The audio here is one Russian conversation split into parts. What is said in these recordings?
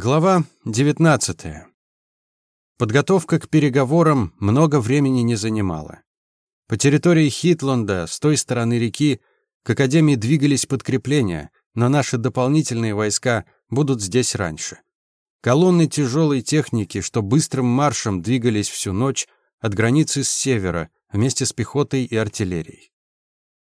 Глава 19. Подготовка к переговорам много времени не занимала. По территории Хитланда, с той стороны реки, к Академии двигались подкрепления, но наши дополнительные войска будут здесь раньше. Колонны тяжелой техники, что быстрым маршем двигались всю ночь от границы с севера, вместе с пехотой и артиллерией.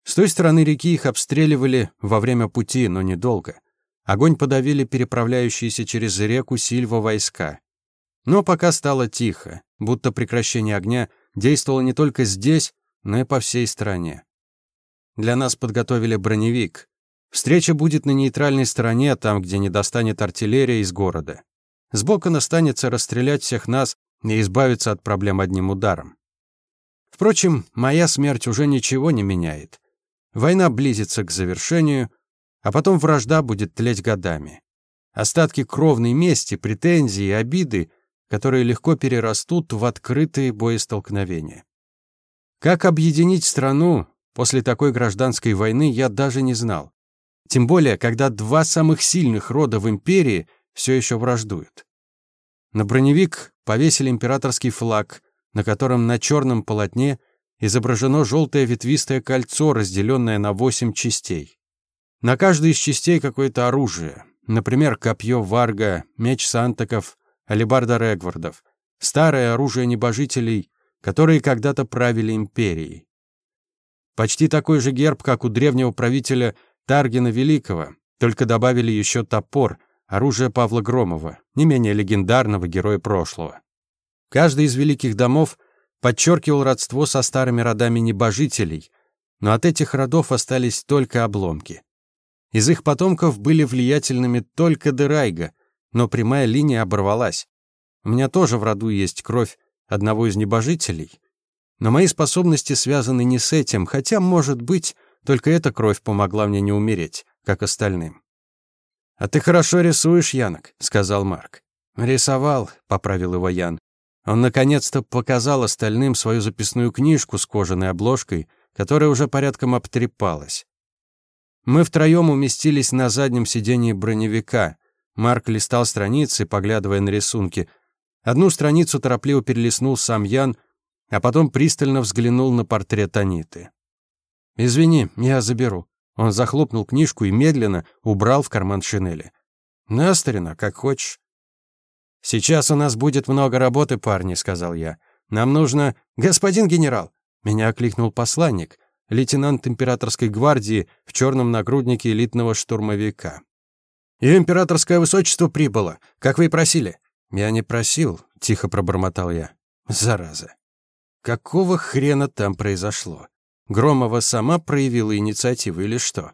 С той стороны реки их обстреливали во время пути, но недолго — Огонь подавили переправляющиеся через реку Сильва войска. Но пока стало тихо, будто прекращение огня действовало не только здесь, но и по всей стране. Для нас подготовили броневик. Встреча будет на нейтральной стороне, там, где не достанет артиллерия из города. Сбоку настанется расстрелять всех нас и избавиться от проблем одним ударом. Впрочем, моя смерть уже ничего не меняет. Война близится к завершению, а потом вражда будет тлеть годами. Остатки кровной мести, претензий и обиды, которые легко перерастут в открытые боестолкновения. Как объединить страну после такой гражданской войны, я даже не знал. Тем более, когда два самых сильных рода в империи все еще враждуют. На броневик повесили императорский флаг, на котором на черном полотне изображено желтое ветвистое кольцо, разделенное на восемь частей. На каждой из частей какое-то оружие. Например, копье Варга, меч Сантаков, алебарда Регвардов. Старое оружие небожителей, которые когда-то правили империей. Почти такой же герб, как у древнего правителя Таргина Великого, только добавили еще топор, оружие Павла Громова, не менее легендарного героя прошлого. Каждый из великих домов подчеркивал родство со старыми родами небожителей, но от этих родов остались только обломки. Из их потомков были влиятельными только Дерайга, но прямая линия оборвалась. У меня тоже в роду есть кровь одного из небожителей. Но мои способности связаны не с этим, хотя, может быть, только эта кровь помогла мне не умереть, как остальным. «А ты хорошо рисуешь, Янок», — сказал Марк. «Рисовал», — поправил его Ян. Он наконец-то показал остальным свою записную книжку с кожаной обложкой, которая уже порядком обтрепалась. Мы втроем уместились на заднем сидении броневика. Марк листал страницы, поглядывая на рисунки. Одну страницу торопливо перелистнул сам Ян, а потом пристально взглянул на портрет Аниты. «Извини, я заберу». Он захлопнул книжку и медленно убрал в карман шинели. «На, как хочешь». «Сейчас у нас будет много работы, парни», — сказал я. «Нам нужно...» «Господин генерал!» Меня окликнул посланник лейтенант императорской гвардии в черном нагруднике элитного штурмовика. «Ее императорское высочество прибыло, как вы и просили». «Я не просил», — тихо пробормотал я. «Зараза». Какого хрена там произошло? Громова сама проявила инициативу или что?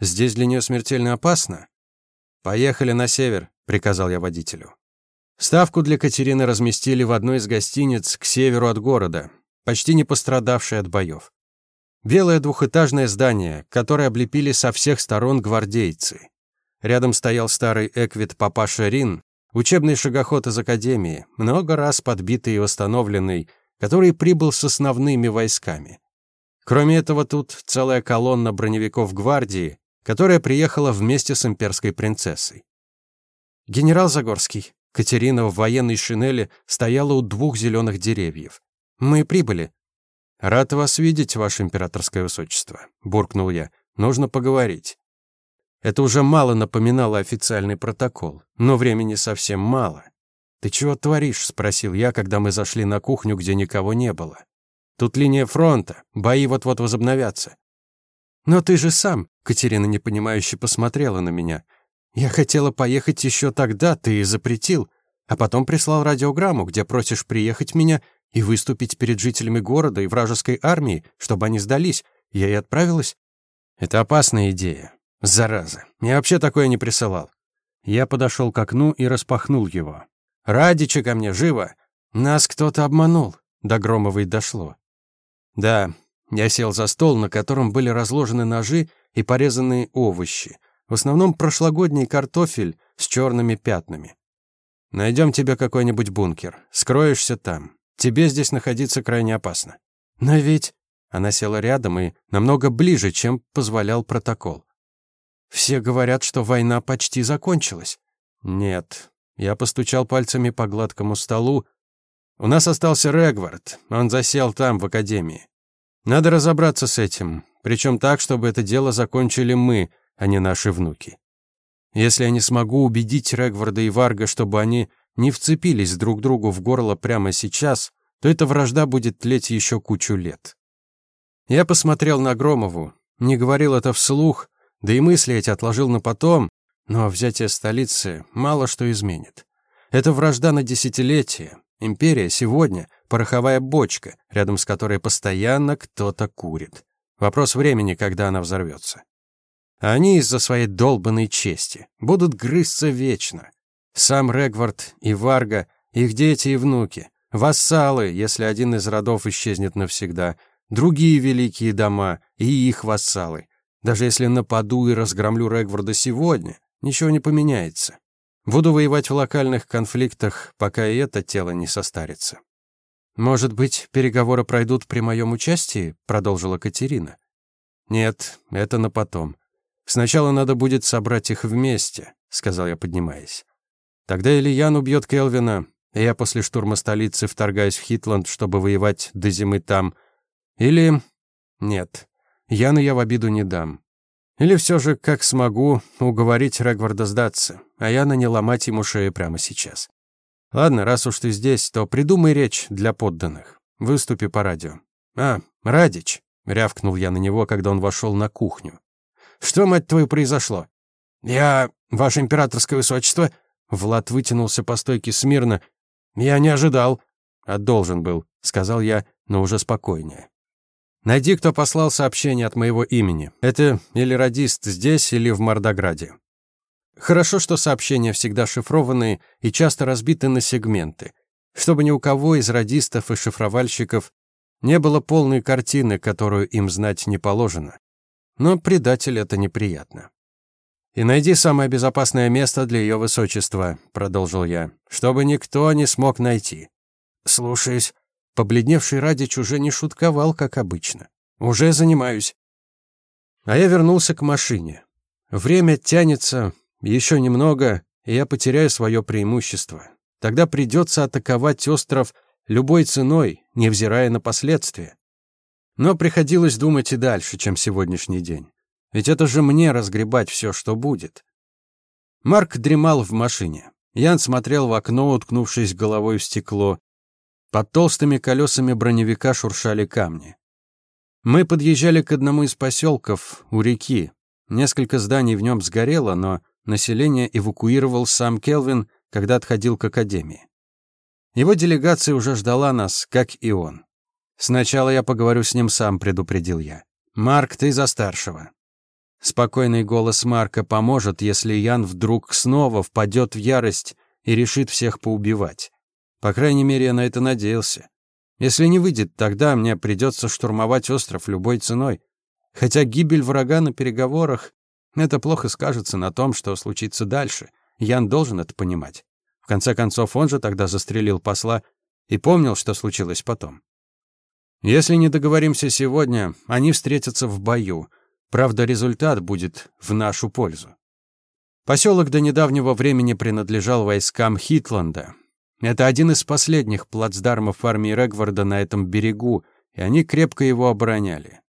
Здесь для нее смертельно опасно? «Поехали на север», — приказал я водителю. Ставку для Катерины разместили в одной из гостиниц к северу от города, почти не пострадавшей от боев. Белое двухэтажное здание, которое облепили со всех сторон гвардейцы. Рядом стоял старый эквит папаша Рин, учебный шагоход из Академии, много раз подбитый и восстановленный, который прибыл с основными войсками. Кроме этого, тут целая колонна броневиков гвардии, которая приехала вместе с имперской принцессой. Генерал Загорский, Катерина в военной шинели стояла у двух зеленых деревьев. «Мы прибыли», «Рад вас видеть, ваше императорское высочество», — буркнул я. «Нужно поговорить». Это уже мало напоминало официальный протокол, но времени совсем мало. «Ты чего творишь?» — спросил я, когда мы зашли на кухню, где никого не было. «Тут линия фронта, бои вот-вот возобновятся». «Но ты же сам», — Катерина непонимающе посмотрела на меня. «Я хотела поехать еще тогда, ты и запретил, а потом прислал радиограмму, где просишь приехать меня и выступить перед жителями города и вражеской армией, чтобы они сдались. Я и отправилась. Это опасная идея. Зараза. Я вообще такое не присылал. Я подошел к окну и распахнул его. «Радича ко мне, живо!» Нас кто-то обманул. До Громовой дошло. Да, я сел за стол, на котором были разложены ножи и порезанные овощи. В основном прошлогодний картофель с черными пятнами. Найдем тебе какой-нибудь бункер. Скроешься там. Тебе здесь находиться крайне опасно. Но ведь...» Она села рядом и намного ближе, чем позволял протокол. «Все говорят, что война почти закончилась». «Нет, Я постучал пальцами по гладкому столу. У нас остался Регвард. Он засел там, в академии. Надо разобраться с этим, причем так, чтобы это дело закончили мы, а не наши внуки. Если я не смогу убедить Регварда и Варга, чтобы они не вцепились друг другу в горло прямо сейчас, то эта вражда будет тлеть еще кучу лет. Я посмотрел на Громову, не говорил это вслух, да и мысли эти отложил на потом, но взятие столицы мало что изменит. Это вражда на десятилетия. Империя сегодня — пороховая бочка, рядом с которой постоянно кто-то курит. Вопрос времени, когда она взорвется. Они из-за своей долбанной чести будут грызться вечно. Сам Регвард и Варга, их дети и внуки, вассалы, если один из родов исчезнет навсегда, другие великие дома и их вассалы. Даже если нападу и разгромлю Регварда сегодня, ничего не поменяется. Буду воевать в локальных конфликтах, пока и это тело не состарится. «Может быть, переговоры пройдут при моем участии?» — продолжила Катерина. «Нет, это на потом. Сначала надо будет собрать их вместе», — сказал я, поднимаясь. Тогда Ильян убьет Келвина, и я после штурма столицы вторгаюсь в Хитланд, чтобы воевать до зимы там. Или... Нет, Яну я в обиду не дам. Или все же, как смогу, уговорить Регварда сдаться, а Яна не ломать ему шею прямо сейчас. Ладно, раз уж ты здесь, то придумай речь для подданных. Выступи по радио. А, Радич, рявкнул я на него, когда он вошел на кухню. Что, мать твою, произошло? Я, ваше императорское высочество, Влад вытянулся по стойке смирно. «Я не ожидал». «А должен был», — сказал я, но уже спокойнее. «Найди, кто послал сообщение от моего имени. Это или радист здесь, или в Мордограде». Хорошо, что сообщения всегда шифрованные и часто разбиты на сегменты, чтобы ни у кого из радистов и шифровальщиков не было полной картины, которую им знать не положено. Но предатель это неприятно. «И найди самое безопасное место для ее высочества», — продолжил я, «чтобы никто не смог найти». «Слушаюсь». Побледневший Радич уже не шутковал, как обычно. «Уже занимаюсь». А я вернулся к машине. Время тянется, еще немного, и я потеряю свое преимущество. Тогда придется атаковать остров любой ценой, невзирая на последствия. Но приходилось думать и дальше, чем сегодняшний день. Ведь это же мне разгребать все, что будет. Марк дремал в машине. Ян смотрел в окно, уткнувшись головой в стекло. Под толстыми колесами броневика шуршали камни. Мы подъезжали к одному из поселков у реки. Несколько зданий в нем сгорело, но население эвакуировал сам Келвин, когда отходил к академии. Его делегация уже ждала нас, как и он. «Сначала я поговорю с ним сам», — предупредил я. «Марк, ты за старшего. Спокойный голос Марка поможет, если Ян вдруг снова впадет в ярость и решит всех поубивать. По крайней мере, я на это надеялся. Если не выйдет, тогда мне придется штурмовать остров любой ценой. Хотя гибель врага на переговорах — это плохо скажется на том, что случится дальше. Ян должен это понимать. В конце концов, он же тогда застрелил посла и помнил, что случилось потом. Если не договоримся сегодня, они встретятся в бою — Правда, результат будет в нашу пользу. Поселок до недавнего времени принадлежал войскам Хитланда. Это один из последних плацдармов армии Регварда на этом берегу, и они крепко его обороняли.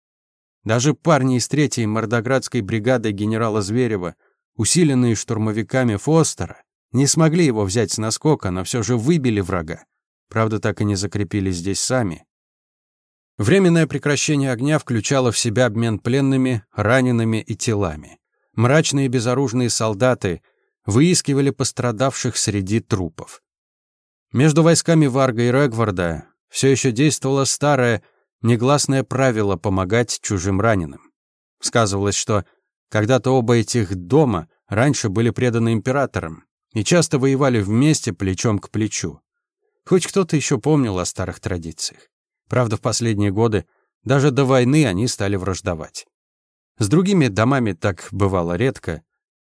Даже парни из третьей мордоградской бригады генерала Зверева, усиленные штурмовиками Фостера, не смогли его взять с наскока, но все же выбили врага. Правда, так и не закрепили здесь сами. Временное прекращение огня включало в себя обмен пленными, ранеными и телами. Мрачные безоружные солдаты выискивали пострадавших среди трупов. Между войсками Варга и Регварда все еще действовало старое, негласное правило помогать чужим раненым. Сказывалось, что когда-то оба этих дома раньше были преданы императорам и часто воевали вместе плечом к плечу. Хоть кто-то еще помнил о старых традициях. Правда, в последние годы даже до войны они стали враждовать. С другими домами так бывало редко.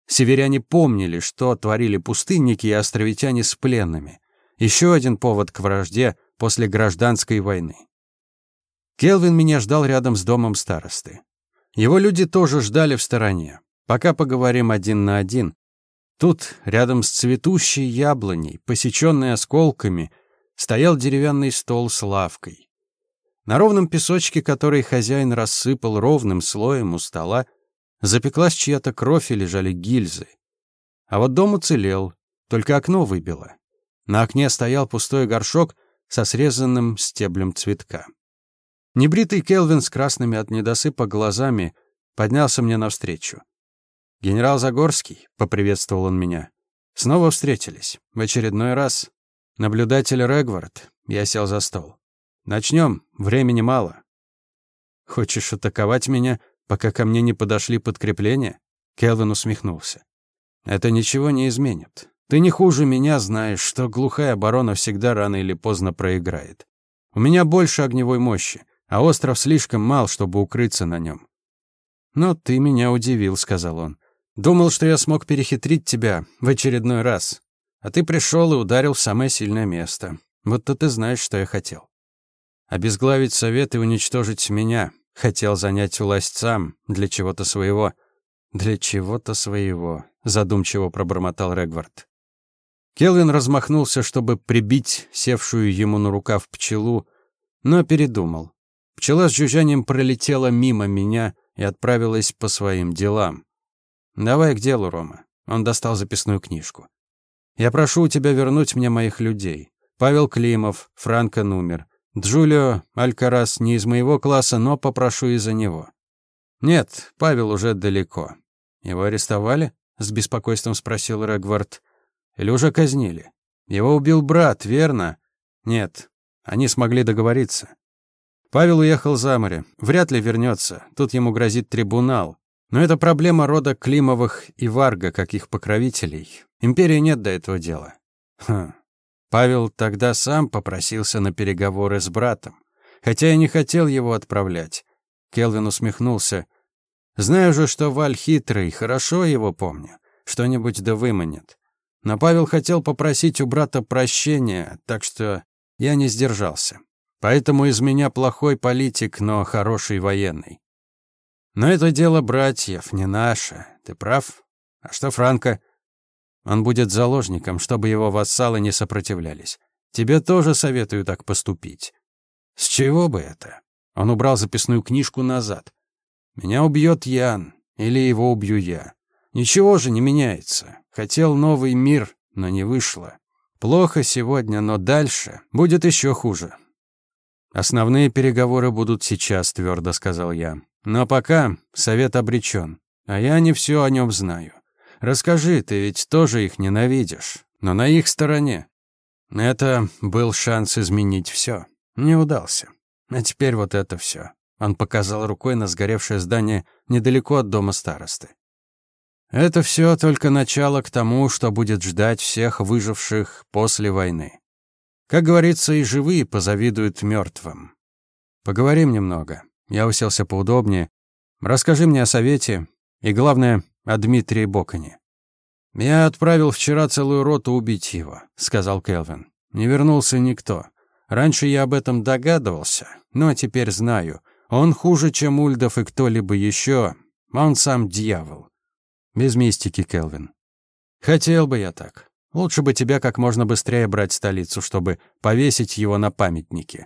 Северяне помнили, что творили пустынники и островитяне с пленными. Еще один повод к вражде после гражданской войны. Келвин меня ждал рядом с домом старосты. Его люди тоже ждали в стороне. Пока поговорим один на один. Тут, рядом с цветущей яблоней, посеченной осколками, стоял деревянный стол с лавкой. На ровном песочке, который хозяин рассыпал ровным слоем у стола, запеклась чья-то кровь и лежали гильзы. А вот дом уцелел, только окно выбило. На окне стоял пустой горшок со срезанным стеблем цветка. Небритый Келвин с красными от недосыпа глазами поднялся мне навстречу. «Генерал Загорский», — поприветствовал он меня. Снова встретились. В очередной раз. Наблюдатель Регвард. Я сел за стол. Начнем. Времени мало. Хочешь атаковать меня, пока ко мне не подошли подкрепления? Келвин усмехнулся. Это ничего не изменит. Ты не хуже меня знаешь, что глухая оборона всегда рано или поздно проиграет. У меня больше огневой мощи, а остров слишком мал, чтобы укрыться на нем. «Но ты меня удивил», — сказал он. Думал, что я смог перехитрить тебя в очередной раз. А ты пришел и ударил в самое сильное место. Вот-то ты знаешь, что я хотел. Обезглавить совет и уничтожить меня. Хотел занять власть сам, для чего-то своего. Для чего-то своего, задумчиво пробормотал Регвард. Келвин размахнулся, чтобы прибить севшую ему на рукав пчелу, но передумал. Пчела с жужжанием пролетела мимо меня и отправилась по своим делам. «Давай к делу, Рома». Он достал записную книжку. «Я прошу у тебя вернуть мне моих людей. Павел Климов, Франко Нумер. Джулио Алькарас не из моего класса, но попрошу из-за него». «Нет, Павел уже далеко». «Его арестовали?» — с беспокойством спросил Регвард. «Или уже казнили?» «Его убил брат, верно?» «Нет, они смогли договориться». Павел уехал за море. Вряд ли вернется. Тут ему грозит трибунал. Но это проблема рода Климовых и Варга, как их покровителей. Империи нет до этого дела. Хм. Павел тогда сам попросился на переговоры с братом, хотя я не хотел его отправлять. Келвин усмехнулся. Знаю же, что Валь хитрый, хорошо его помню. Что-нибудь да выманит. Но Павел хотел попросить у брата прощения, так что я не сдержался. Поэтому из меня плохой политик, но хороший военный. Но это дело братьев, не наше. Ты прав. А что Франко? Он будет заложником, чтобы его вассалы не сопротивлялись. Тебе тоже советую так поступить. С чего бы это? Он убрал записную книжку назад. Меня убьет Ян, или его убью я. Ничего же не меняется. Хотел новый мир, но не вышло. Плохо сегодня, но дальше будет еще хуже. Основные переговоры будут сейчас, твердо сказал я. Но пока совет обречен, а я не все о нем знаю. Расскажи, ты ведь тоже их ненавидишь, но на их стороне. Это был шанс изменить все. Не удался. А теперь вот это все. Он показал рукой на сгоревшее здание недалеко от дома старосты. Это все только начало к тому, что будет ждать всех выживших после войны. Как говорится, и живые позавидуют мертвым. Поговорим немного. Я уселся поудобнее. Расскажи мне о совете и, главное, о Дмитрии Боконе. «Я отправил вчера целую роту убить его», — сказал Келвин. «Не вернулся никто. Раньше я об этом догадывался, но теперь знаю. Он хуже, чем Ульдов и кто-либо еще. Он сам дьявол». Без мистики, Келвин. «Хотел бы я так. Лучше бы тебя как можно быстрее брать столицу, чтобы повесить его на памятнике.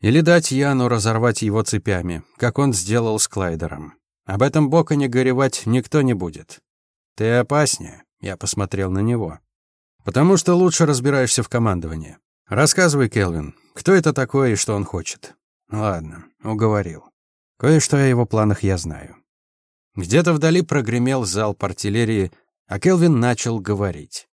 Или дать Яну разорвать его цепями, как он сделал с Клайдером. Об этом Бока не горевать никто не будет. Ты опаснее, я посмотрел на него. Потому что лучше разбираешься в командовании. Рассказывай, Келвин, кто это такой и что он хочет. Ладно, уговорил. Кое-что о его планах я знаю. Где-то вдали прогремел залп артиллерии, а Келвин начал говорить.